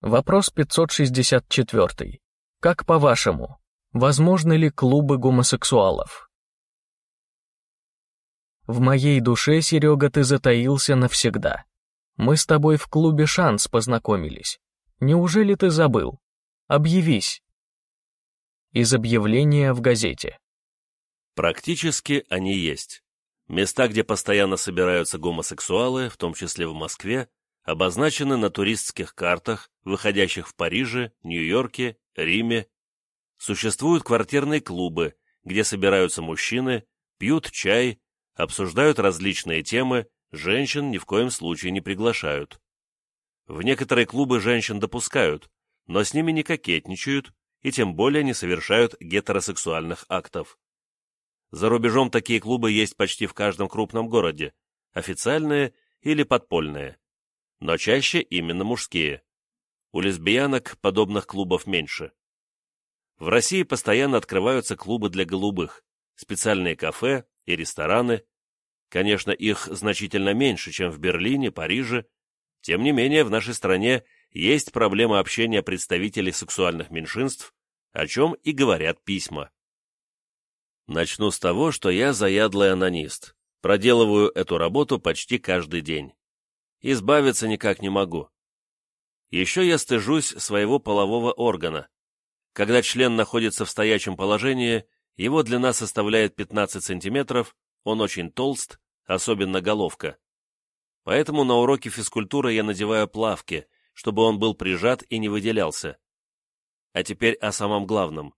Вопрос 564. Как по-вашему, возможны ли клубы гомосексуалов? В моей душе, Серега, ты затаился навсегда. Мы с тобой в клубе «Шанс» познакомились. Неужели ты забыл? Объявись. Из объявления в газете. Практически они есть. Места, где постоянно собираются гомосексуалы, в том числе в Москве, обозначены на туристских картах, выходящих в Париже, Нью-Йорке, Риме. Существуют квартирные клубы, где собираются мужчины, пьют чай, обсуждают различные темы, женщин ни в коем случае не приглашают. В некоторые клубы женщин допускают, но с ними не кокетничают и тем более не совершают гетеросексуальных актов. За рубежом такие клубы есть почти в каждом крупном городе, официальные или подпольные но чаще именно мужские. У лесбиянок подобных клубов меньше. В России постоянно открываются клубы для голубых, специальные кафе и рестораны. Конечно, их значительно меньше, чем в Берлине, Париже. Тем не менее, в нашей стране есть проблема общения представителей сексуальных меньшинств, о чем и говорят письма. Начну с того, что я заядлый анонист. Проделываю эту работу почти каждый день избавиться никак не могу. Еще я стыжусь своего полового органа. Когда член находится в стоячем положении, его длина составляет 15 сантиметров, он очень толст, особенно головка. Поэтому на уроке физкультуры я надеваю плавки, чтобы он был прижат и не выделялся. А теперь о самом главном.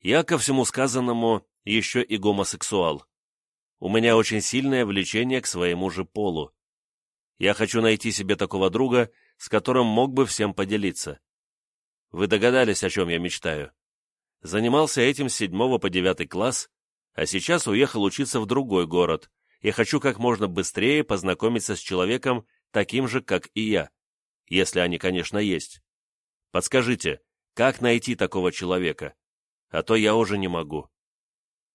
Я, ко всему сказанному, еще и гомосексуал. У меня очень сильное влечение к своему же полу. Я хочу найти себе такого друга, с которым мог бы всем поделиться. Вы догадались, о чем я мечтаю? Занимался этим с седьмого по девятый класс, а сейчас уехал учиться в другой город, и хочу как можно быстрее познакомиться с человеком, таким же, как и я, если они, конечно, есть. Подскажите, как найти такого человека? А то я уже не могу.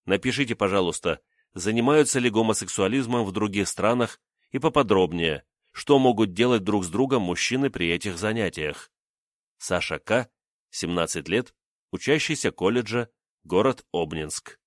Напишите, пожалуйста, занимаются ли гомосексуализмом в других странах и поподробнее, что могут делать друг с другом мужчины при этих занятиях. Саша К., 17 лет, учащийся колледжа, город Обнинск.